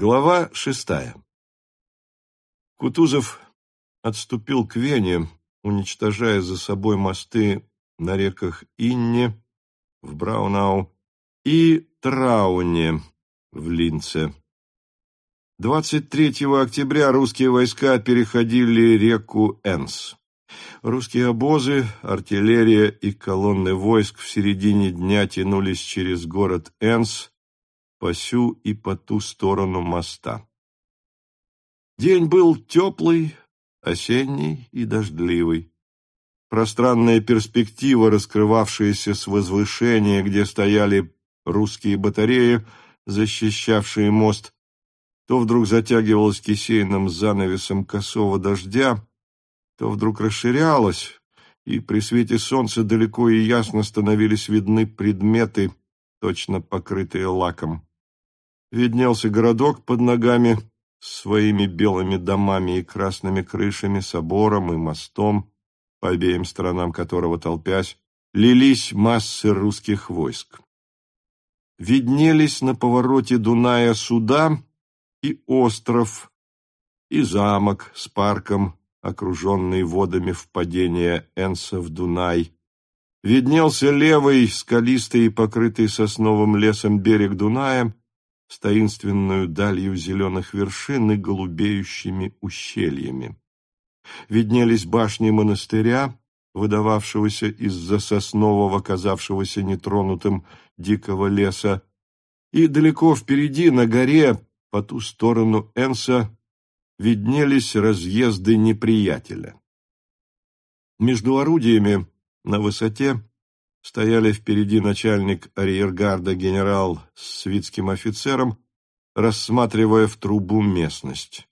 Глава шестая. Кутузов отступил к Вене, уничтожая за собой мосты на реках Инне, в Браунау и Трауне в Линце. 23 октября русские войска переходили реку Энс. Русские обозы, артиллерия и колонны войск в середине дня тянулись через город Энс по сю и по ту сторону моста. День был теплый, осенний и дождливый. Пространная перспектива, раскрывавшаяся с возвышения, где стояли русские батареи, защищавшие мост, то вдруг затягивалась кисейным занавесом косого дождя, то вдруг расширялась, и при свете солнца далеко и ясно становились видны предметы, точно покрытые лаком. Виднелся городок под ногами с своими белыми домами и красными крышами, собором и мостом, по обеим сторонам которого, толпясь, лились массы русских войск. Виднелись на повороте Дуная суда и остров, и замок с парком, окруженный водами впадения Энса в Дунай. Виднелся левый, скалистый и покрытый сосновым лесом берег Дуная, таинственную далью зеленых вершин и голубеющими ущельями. Виднелись башни монастыря, выдававшегося из-за соснового, казавшегося нетронутым дикого леса, и далеко впереди, на горе, по ту сторону Энса, виднелись разъезды неприятеля. Между орудиями на высоте стояли впереди начальник арьергарда генерал с свитским офицером, рассматривая в трубу местность.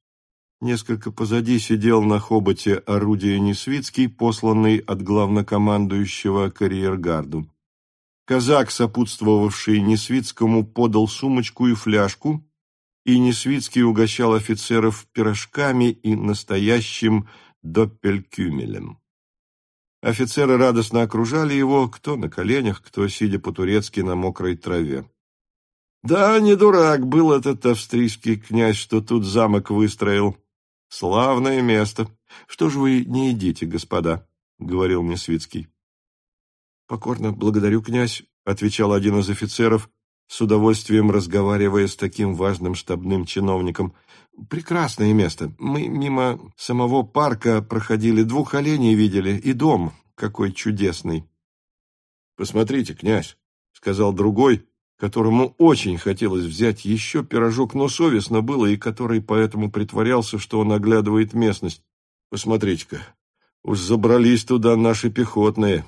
Несколько позади сидел на хоботе орудия Несвицкий, посланный от главнокомандующего к арьергарду. Казак, сопутствовавший Несвицкому, подал сумочку и фляжку, и Несвицкий угощал офицеров пирожками и настоящим доппелькюмелем. Офицеры радостно окружали его, кто на коленях, кто сидя по-турецки на мокрой траве. Да, не дурак был этот австрийский князь, что тут замок выстроил. Славное место. Что же вы не едите, господа? — говорил мне Свицкий. Покорно благодарю, князь, — отвечал один из офицеров, с удовольствием разговаривая с таким важным штабным чиновником. Прекрасное место. Мы мимо самого парка проходили, двух оленей видели, и дом какой чудесный. Посмотрите, князь, сказал другой, которому очень хотелось взять еще пирожок, но совестно было, и который поэтому притворялся, что он оглядывает местность. Посмотрите-ка, уж забрались туда наши пехотные.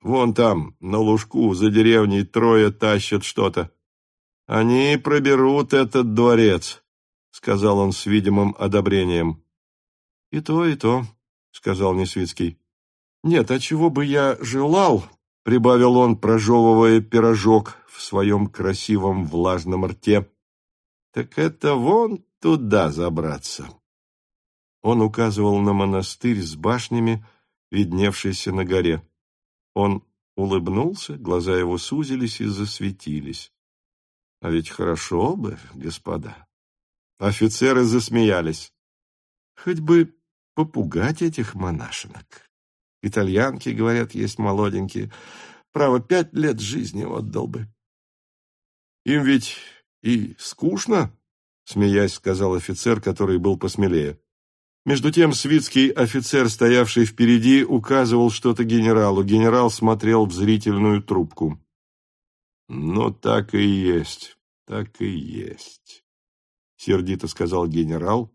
Вон там, на лужку, за деревней, трое тащат что-то. Они проберут этот дворец. — сказал он с видимым одобрением. — И то, и то, — сказал Несвицкий. — Нет, а чего бы я желал, — прибавил он, прожевывая пирожок в своем красивом влажном рте, — так это вон туда забраться. Он указывал на монастырь с башнями, видневшийся на горе. Он улыбнулся, глаза его сузились и засветились. — А ведь хорошо бы, господа. Офицеры засмеялись. Хоть бы попугать этих монашенок. Итальянки, говорят, есть молоденькие. Право, пять лет жизни отдал бы. Им ведь и скучно, смеясь, сказал офицер, который был посмелее. Между тем свитский офицер, стоявший впереди, указывал что-то генералу. Генерал смотрел в зрительную трубку. «Ну, так и есть, так и есть сердито сказал генерал,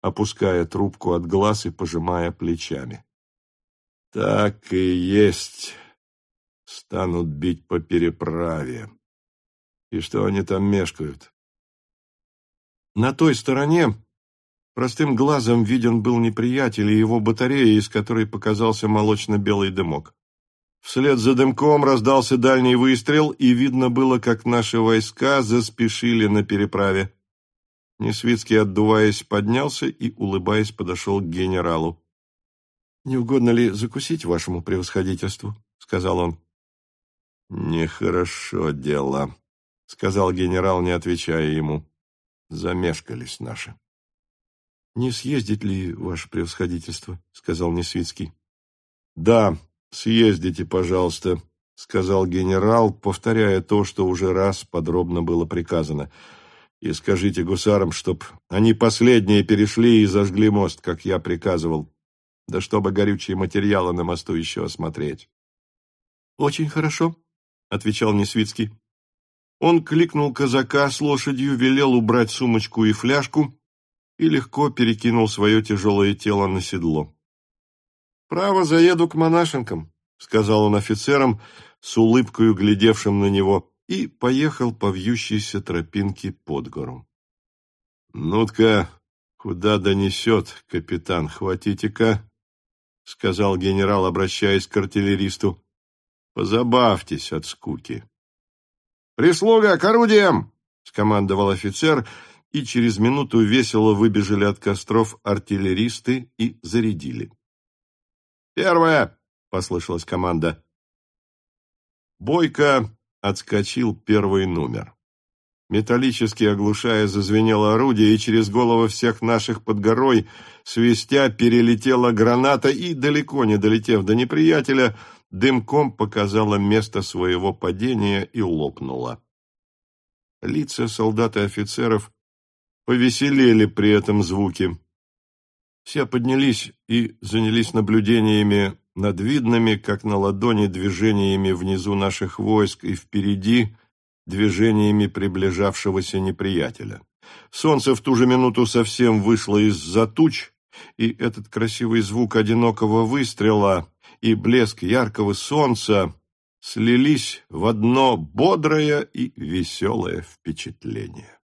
опуская трубку от глаз и пожимая плечами. Так и есть. Станут бить по переправе. И что они там мешкают? На той стороне простым глазом виден был неприятель и его батарея, из которой показался молочно-белый дымок. Вслед за дымком раздался дальний выстрел, и видно было, как наши войска заспешили на переправе. Несвицкий, отдуваясь, поднялся и, улыбаясь, подошел к генералу. — Не угодно ли закусить вашему превосходительству? — сказал он. — Нехорошо дело, — сказал генерал, не отвечая ему. замешкались наши. «Не съездить ли, ваше превосходительство?» — сказал Несвицкий. «Да, съездите, пожалуйста», — сказал генерал, повторяя то, что уже раз подробно было приказано. «И скажите гусарам, чтоб они последние перешли и зажгли мост, как я приказывал, да чтобы горючие материалы на мосту еще осмотреть». «Очень хорошо», — отвечал Несвицкий. Он кликнул казака с лошадью, велел убрать сумочку и фляжку и легко перекинул свое тяжелое тело на седло. «Право, заеду к монашенкам», — сказал он офицерам, с улыбкою глядевшим на него, и поехал по вьющейся тропинке под гору. «Ну-ка, куда донесет, капитан, хватите-ка», — сказал генерал, обращаясь к артиллеристу. «Позабавьтесь от скуки». «Прислуга, к орудиям!» — скомандовал офицер, и через минуту весело выбежали от костров артиллеристы и зарядили. «Первое!» — послышалась команда. Бойко отскочил первый номер. Металлически оглушая зазвенело орудие, и через головы всех наших под горой, свистя, перелетела граната и, далеко не долетев до неприятеля, дымком показала место своего падения и лопнула. Лица солдат и офицеров повеселели при этом звуке. Все поднялись и занялись наблюдениями над видными, как на ладони, движениями внизу наших войск и впереди движениями приближавшегося неприятеля. Солнце в ту же минуту совсем вышло из-за туч, и этот красивый звук одинокого выстрела и блеск яркого солнца слились в одно бодрое и веселое впечатление.